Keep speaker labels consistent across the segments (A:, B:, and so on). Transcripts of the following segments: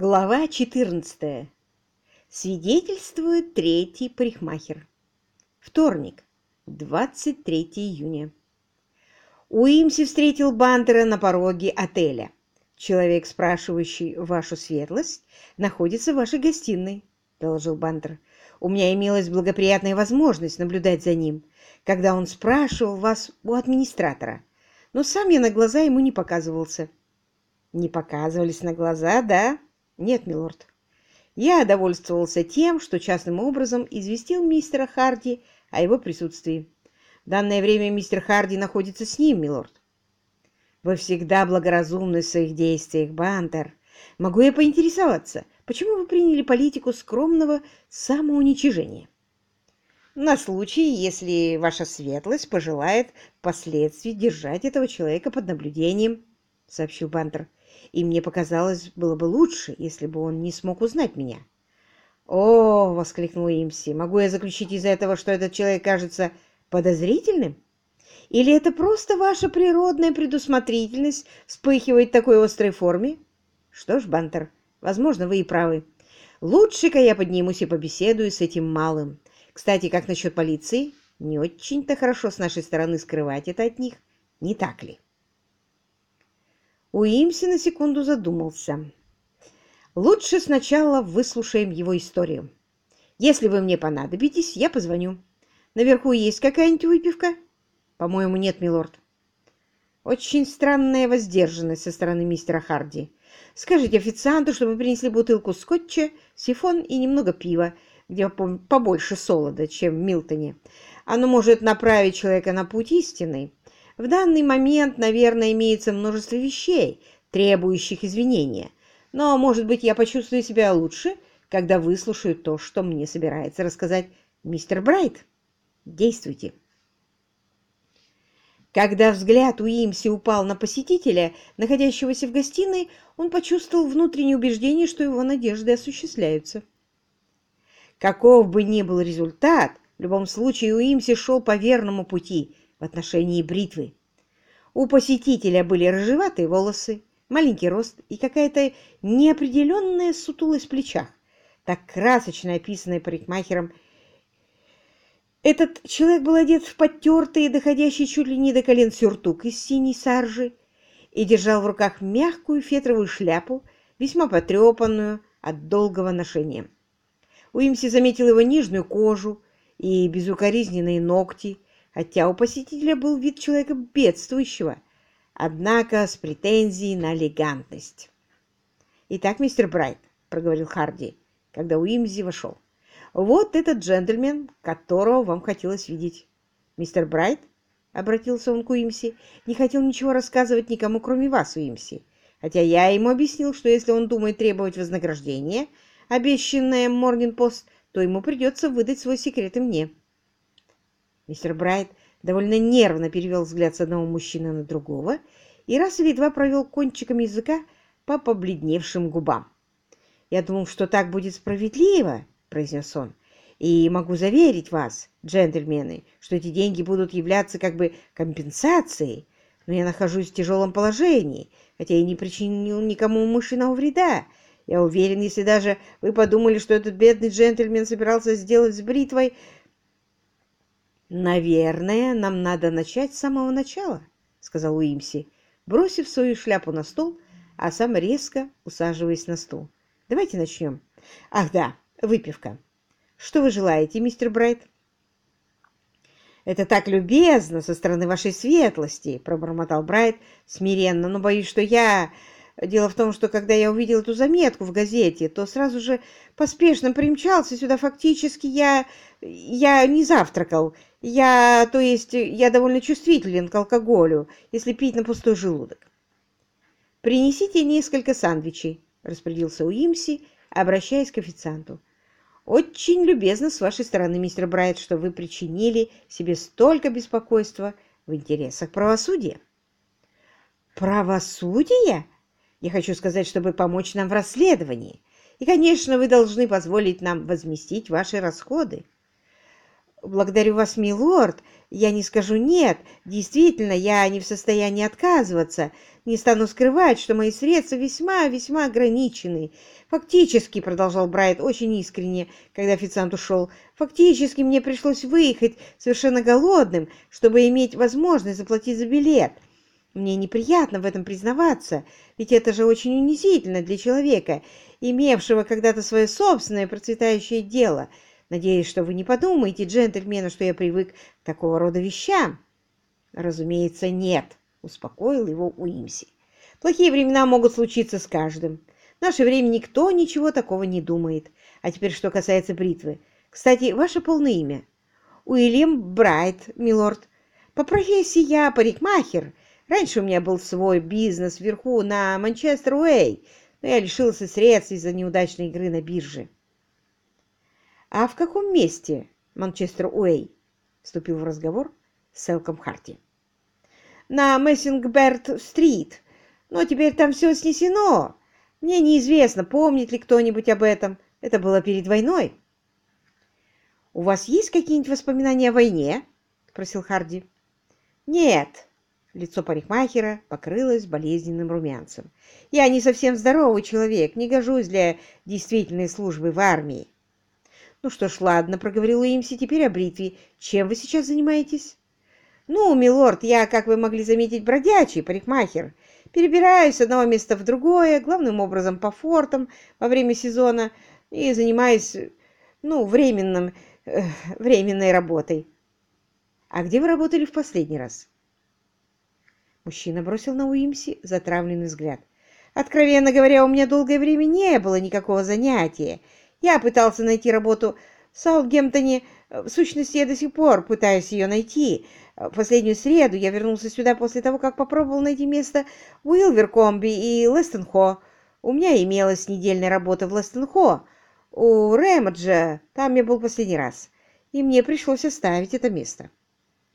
A: Глава 14. Свидетельствует третий парикмахер. Вторник, 23 июня. Уимси встретил Бантера на пороге отеля. Человек, спрашивающий вашу светлость, находится в вашей гостиной, доложил Бантер. У меня имелась благоприятная возможность наблюдать за ним, когда он спрашивал вас у администратора, но сам я на глаза ему не показывался. Не показывались на глаза, да? Нет, милорд. Я довольствовался тем, что частным образом известил мистера Харди о его присутствии. В данное время мистер Харди находится с ним, милорд. Вы всегда благоразумны в своих действиях, Бантер. Могу я поинтересоваться, почему вы приняли политику скромного самоуничижения? На случай, если ваша светлость пожелает впоследствии держать этого человека под наблюдением, сообщил Бантер и мне показалось, было бы лучше, если бы он не смог узнать меня. «О!» — воскликнул Имси. «Могу я заключить из этого, что этот человек кажется подозрительным? Или это просто ваша природная предусмотрительность вспыхивает в такой острой форме? Что ж, Бантер, возможно, вы и правы. Лучше-ка я поднимусь и побеседую с этим малым. Кстати, как насчет полиции? Не очень-то хорошо с нашей стороны скрывать это от них, не так ли?» Уимси на секунду задумался. «Лучше сначала выслушаем его историю. Если вы мне понадобитесь, я позвоню. Наверху есть какая-нибудь выпивка?» «По-моему, нет, милорд». Очень странная воздержанность со стороны мистера Харди. Скажите официанту, чтобы принесли бутылку скотча, сифон и немного пива, где побольше солода, чем в Милтоне. Оно может направить человека на путь истинный. В данный момент, наверное, имеется множество вещей, требующих извинения. Но, может быть, я почувствую себя лучше, когда выслушаю то, что мне собирается рассказать мистер Брайт. Действуйте. Когда взгляд Уимси упал на посетителя, находящегося в гостиной, он почувствовал внутреннее убеждение, что его надежды осуществляются. Каков бы ни был результат, в любом случае Уимси шел по верному пути в отношении бритвы. У посетителя были рыжеватые волосы, маленький рост и какая-то неопределенная сутулость в плечах, так красочно описанная парикмахером. Этот человек был одет в потертый, доходящий чуть ли не до колен сюртук из синей саржи и держал в руках мягкую фетровую шляпу, весьма потрепанную от долгого ношения. Уимси заметил его нежную кожу и безукоризненные ногти, хотя у посетителя был вид человека бедствующего, однако с претензией на элегантность. «Итак, мистер Брайт», — проговорил Харди, когда Уимзи вошел, — «вот этот джентльмен, которого вам хотелось видеть». «Мистер Брайт?» — обратился он к Уимси. «Не хотел ничего рассказывать никому, кроме вас, Уимси. Хотя я ему объяснил, что если он думает требовать вознаграждения, обещанное Морнинг-Пост, то ему придется выдать свой секрет и мне». Мистер Брайт довольно нервно перевел взгляд с одного мужчины на другого и раз или два провел кончиком языка по побледневшим губам. «Я думал, что так будет справедливо», — произнес он. «И могу заверить вас, джентльмены, что эти деньги будут являться как бы компенсацией, но я нахожусь в тяжелом положении, хотя и не причинил никому умышленного вреда. Я уверен, если даже вы подумали, что этот бедный джентльмен собирался сделать с бритвой «Наверное, нам надо начать с самого начала», — сказал Уимси, бросив свою шляпу на стол, а сам резко усаживаясь на стул. «Давайте начнем. Ах да, выпивка. Что вы желаете, мистер Брайт?» «Это так любезно со стороны вашей светлости», — пробормотал Брайт смиренно, «но боюсь, что я Дело в том, что когда я увидел эту заметку в газете, то сразу же поспешно примчался сюда. Фактически я, я не завтракал. Я, то есть, я довольно чувствителен к алкоголю, если пить на пустой желудок. «Принесите несколько сандвичей», — распорядился Уимси, обращаясь к официанту. «Очень любезно с вашей стороны, мистер Брайт, что вы причинили себе столько беспокойства в интересах правосудия». «Правосудия?» Я хочу сказать, чтобы помочь нам в расследовании. И, конечно, вы должны позволить нам возместить ваши расходы. Благодарю вас, милорд. Я не скажу «нет». Действительно, я не в состоянии отказываться. Не стану скрывать, что мои средства весьма-весьма ограничены. Фактически, — продолжал Брайт очень искренне, когда официант ушел, — фактически мне пришлось выехать совершенно голодным, чтобы иметь возможность заплатить за билет. Мне неприятно в этом признаваться, ведь это же очень унизительно для человека, имевшего когда-то свое собственное процветающее дело — Надеюсь, что вы не подумаете, джентльмены, что я привык к такого рода вещам. Разумеется, нет, успокоил его Уимси. Плохие времена могут случиться с каждым. В наше время никто ничего такого не думает. А теперь, что касается бритвы. Кстати, ваше полное имя? Уильям Брайт, милорд. По профессии я парикмахер. Раньше у меня был свой бизнес вверху на Манчестер-Уэй, но я лишился средств из-за неудачной игры на бирже. «А в каком месте Манчестер-Уэй?» — вступил в разговор Селком Харти. «На Мессингберт-стрит. Но теперь там все снесено. Мне неизвестно, помнит ли кто-нибудь об этом. Это было перед войной». «У вас есть какие-нибудь воспоминания о войне?» — спросил Харди. «Нет». Лицо парикмахера покрылось болезненным румянцем. «Я не совсем здоровый человек, не гожусь для действительной службы в армии. «Ну что ж, ладно», — проговорил Уимси, — «теперь о бритве. Чем вы сейчас занимаетесь?» «Ну, милорд, я, как вы могли заметить, бродячий парикмахер. Перебираюсь с одного места в другое, главным образом по фортам во время сезона и занимаюсь, ну, временным, э, временной работой». «А где вы работали в последний раз?» Мужчина бросил на Уимси затравленный взгляд. «Откровенно говоря, у меня долгое время не было никакого занятия. Я пытался найти работу в Саутгемптоне. В сущности, я до сих пор пытаюсь ее найти. В последнюю среду я вернулся сюда после того, как попробовал найти место в Уилверкомби и Лестенхо. У меня имелась недельная работа в Лестенхо. У Рэмаджа там я был последний раз. И мне пришлось оставить это место.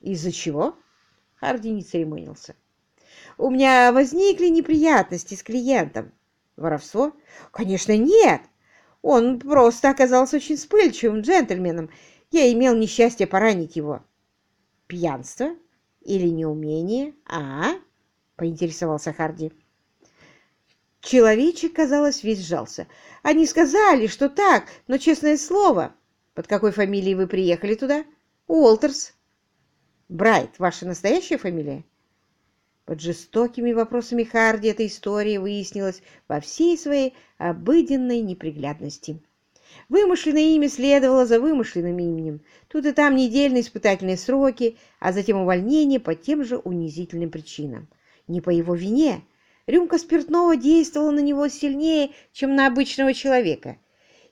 A: Из-за чего? Харди не церемонился. У меня возникли неприятности с клиентом. Воровство? Конечно, нет. Он просто оказался очень вспыльчивым джентльменом. Я имел несчастье поранить его. Пьянство или неумение, а? Поинтересовался Харди. Человечек, казалось, весь сжался. Они сказали, что так, но, честное слово, под какой фамилией вы приехали туда? Уолтерс. Брайт, ваша настоящая фамилия? Под жестокими вопросами Харди эта история выяснилась во всей своей обыденной неприглядности. Вымышленное имя следовало за вымышленным именем. Тут и там недельные испытательные сроки, а затем увольнение по тем же унизительным причинам. Не по его вине. Рюмка спиртного действовала на него сильнее, чем на обычного человека.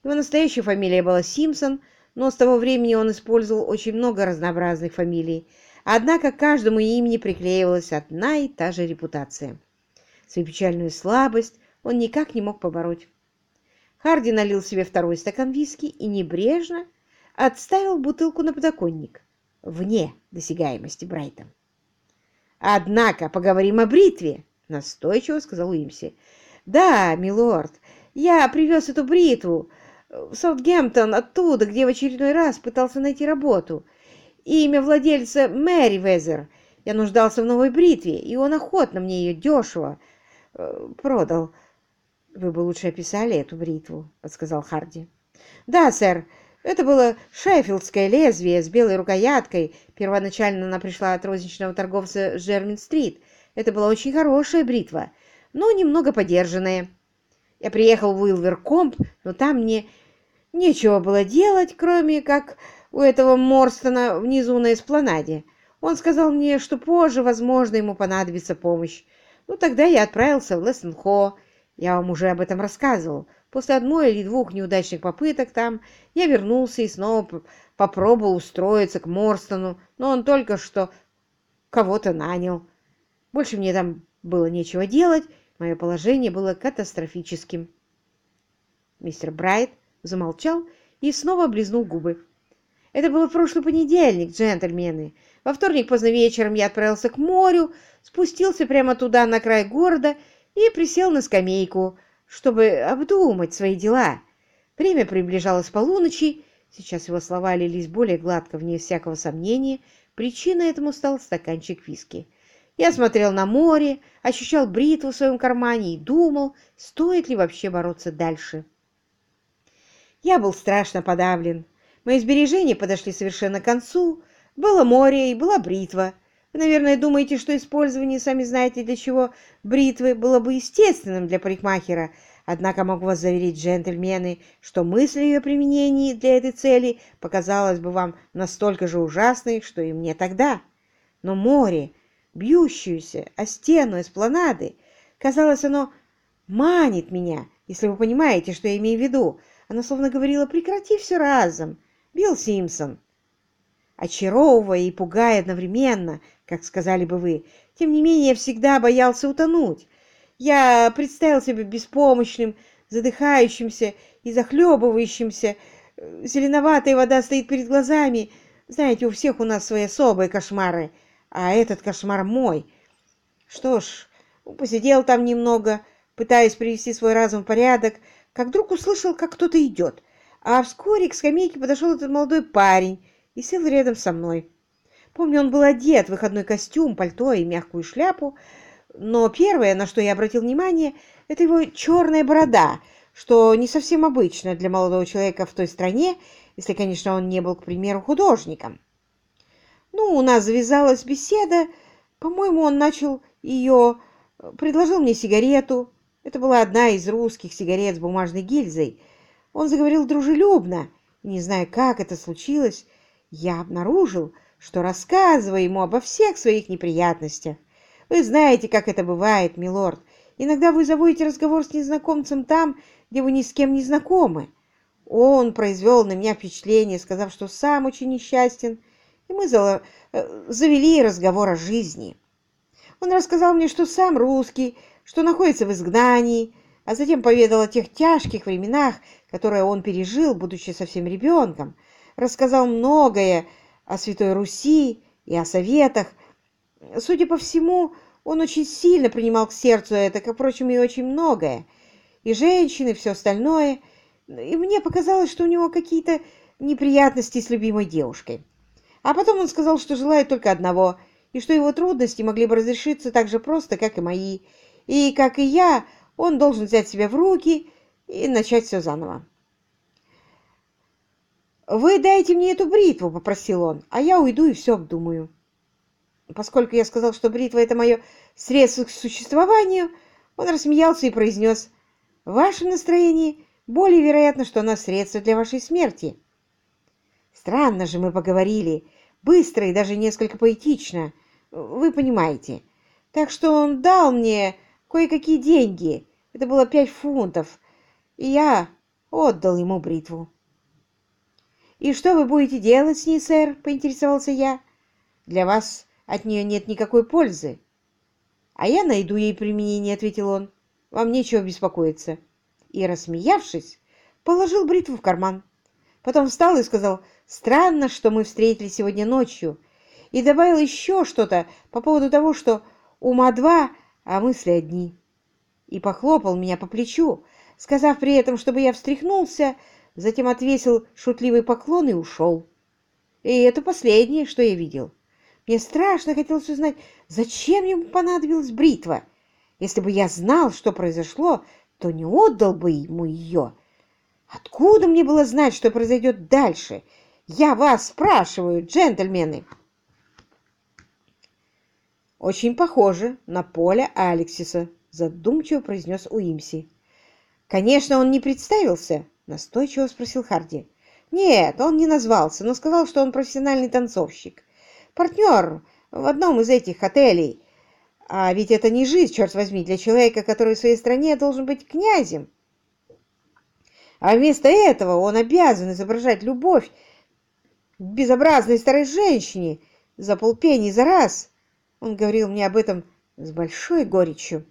A: Его настоящая фамилия была Симпсон, но с того времени он использовал очень много разнообразных фамилий, Однако каждому имени приклеивалась одна и та же репутация. Свою печальную слабость он никак не мог побороть. Харди налил себе второй стакан виски и небрежно отставил бутылку на подоконник, вне досягаемости Брайта. «Однако поговорим о бритве», — настойчиво сказал Уимси. «Да, милорд, я привез эту бритву в Саутгемптон оттуда, где в очередной раз пытался найти работу. Имя владельца Мэри Везер. Я нуждался в новой бритве, и он охотно мне ее дешево э, продал. Вы бы лучше описали эту бритву, подсказал Харди. Да, сэр, это было шеффилдское лезвие с белой рукояткой. Первоначально она пришла от розничного торговца Жермин-стрит. Это была очень хорошая бритва, но немного подержанная. Я приехал в Уилверкомп, но там мне нечего было делать, кроме как у этого Морстона внизу на эспланаде. Он сказал мне, что позже, возможно, ему понадобится помощь. Ну, тогда я отправился в Лессенхо. Я вам уже об этом рассказывал. После одной или двух неудачных попыток там я вернулся и снова попробовал устроиться к Морстону, но он только что кого-то нанял. Больше мне там было нечего делать, мое положение было катастрофическим. Мистер Брайт замолчал и снова облизнул губы. Это было в прошлый понедельник, джентльмены. Во вторник поздно вечером я отправился к морю, спустился прямо туда, на край города, и присел на скамейку, чтобы обдумать свои дела. Время приближалось полуночи, Сейчас его слова лились более гладко, вне всякого сомнения. Причиной этому стал стаканчик виски. Я смотрел на море, ощущал бритву в своем кармане и думал, стоит ли вообще бороться дальше. Я был страшно подавлен. Мои сбережения подошли совершенно к концу. Было море и была бритва. Вы, наверное, думаете, что использование, сами знаете для чего, бритвы было бы естественным для парикмахера, однако могу вас заверить, джентльмены, что мысль о ее применении для этой цели показалась бы вам настолько же ужасной, что и мне тогда. Но море, бьющееся о стену эспланады, казалось, оно манит меня, если вы понимаете, что я имею в виду. Оно словно говорило «прекрати все разом», Билл Симпсон. Очаровывая и пугая одновременно, как сказали бы вы, тем не менее я всегда боялся утонуть. Я представил себя беспомощным, задыхающимся и захлебывающимся. Зеленоватая вода стоит перед глазами. Знаете, у всех у нас свои особые кошмары, а этот кошмар мой. Что ж, посидел там немного, пытаясь привести свой разум в порядок, как вдруг услышал, как кто-то идет. А вскоре к скамейке подошел этот молодой парень и сел рядом со мной. Помню, он был одет в выходной костюм, пальто и мягкую шляпу, но первое, на что я обратил внимание, это его черная борода, что не совсем обычно для молодого человека в той стране, если, конечно, он не был, к примеру, художником. Ну, у нас завязалась беседа. По-моему, он начал ее... Предложил мне сигарету. Это была одна из русских сигарет с бумажной гильзой — он заговорил дружелюбно, и, не зная, как это случилось, я обнаружил, что рассказываю ему обо всех своих неприятностях. Вы знаете, как это бывает, милорд. Иногда вы заводите разговор с незнакомцем там, где вы ни с кем не знакомы. Он произвел на меня впечатление, сказав, что сам очень несчастен, и мы э, завели разговор о жизни. Он рассказал мне, что сам русский, что находится в изгнании, а затем поведал о тех тяжких временах, которые он пережил, будучи совсем ребенком, рассказал многое о Святой Руси и о советах. Судя по всему, он очень сильно принимал к сердцу это, как, впрочем, и очень многое. И женщины, и все остальное. И мне показалось, что у него какие-то неприятности с любимой девушкой. А потом он сказал, что желает только одного, и что его трудности могли бы разрешиться так же просто, как и мои. И, как и я, он должен взять себя в руки и начать все заново. «Вы дайте мне эту бритву», — попросил он, — «а я уйду и все обдумаю». Поскольку я сказал, что бритва — это мое средство к существованию, он рассмеялся и произнес, «В вашем настроении более вероятно, что она средство для вашей смерти». Странно же мы поговорили, быстро и даже несколько поэтично, вы понимаете. Так что он дал мне кое-какие деньги. Это было пять фунтов. И я отдал ему бритву. «И что вы будете делать с ней, сэр?» — поинтересовался я. «Для вас от нее нет никакой пользы». «А я найду ей применение», — ответил он. «Вам нечего беспокоиться». И, рассмеявшись, положил бритву в карман. Потом встал и сказал, «Странно, что мы встретились сегодня ночью». И добавил еще что-то по поводу того, что ума два, а мысли одни. И похлопал меня по плечу, сказав при этом, чтобы я встряхнулся, затем отвесил шутливый поклон и ушел. И это последнее, что я видел. Мне страшно хотелось узнать, зачем ему понадобилась бритва. Если бы я знал, что произошло, то не отдал бы ему ее. Откуда мне было знать, что произойдет дальше? Я вас спрашиваю, джентльмены. Очень похоже на поле Алексиса, задумчиво произнес Уимси. Конечно, он не представился, Настойчиво спросил Харди. Нет, он не назвался, но сказал, что он профессиональный танцовщик. Партнер в одном из этих отелей. А ведь это не жизнь, черт возьми, для человека, который в своей стране должен быть князем. А вместо этого он обязан изображать любовь к безобразной старой женщине за полпени за раз. Он говорил мне об этом с большой горечью.